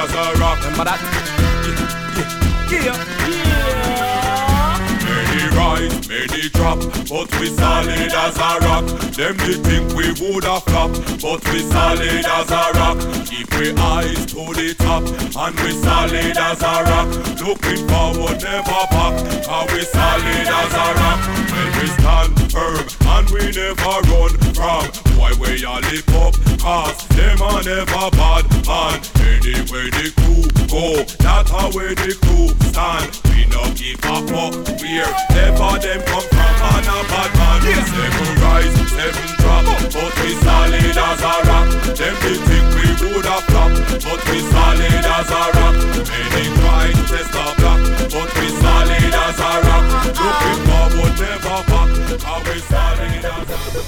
Remember that? Yeah, yeah, yeah. Many rise, many drop, but we solid as a rock. Them they think we woulda flop, but we solid as a rock. Keep we eyes to the top, and we solid as a rock. Looking forward, never back, cause we solid as a rock. When we stand firm, and we never run from. Why we all lick up, cause them are never bad where the crew go. That's how where the crew stand. We no give a fuck where ever them come from. Man a bad man. Yeah. Seven rise, seven drop, but we solid as a rock. Them they think we would a flop, but we solid as a rock. Many try to test our block, but we solid as a rock. Looking forward, never back. How we solid as a rock.